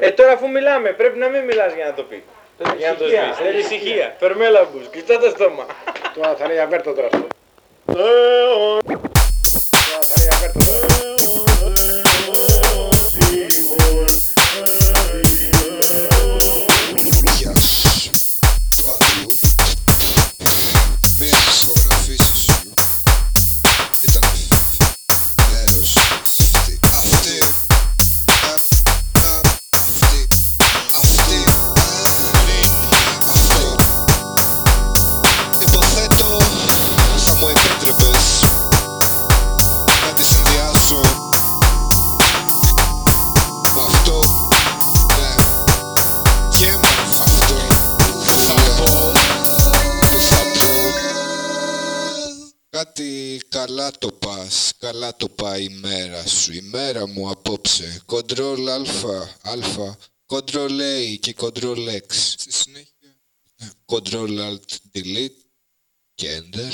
Ε, τώρα αφού μιλάμε, πρέπει να μην μιλάς για να το πεις. Για να το ησυχία, σβήσεις. Θέλει ησυχία. Φερμέλα μπούς, κλειστά το στόμα. Τώρα θα λέει αβέρτο τώρα αυτό. Κάτι καλά το πας, καλά το πάει η μέρα σου. Η μέρα μου απόψε. Control αλφα, αλφα Control A και Control X. Στη συνέχεια. Control Alt Delete και Enter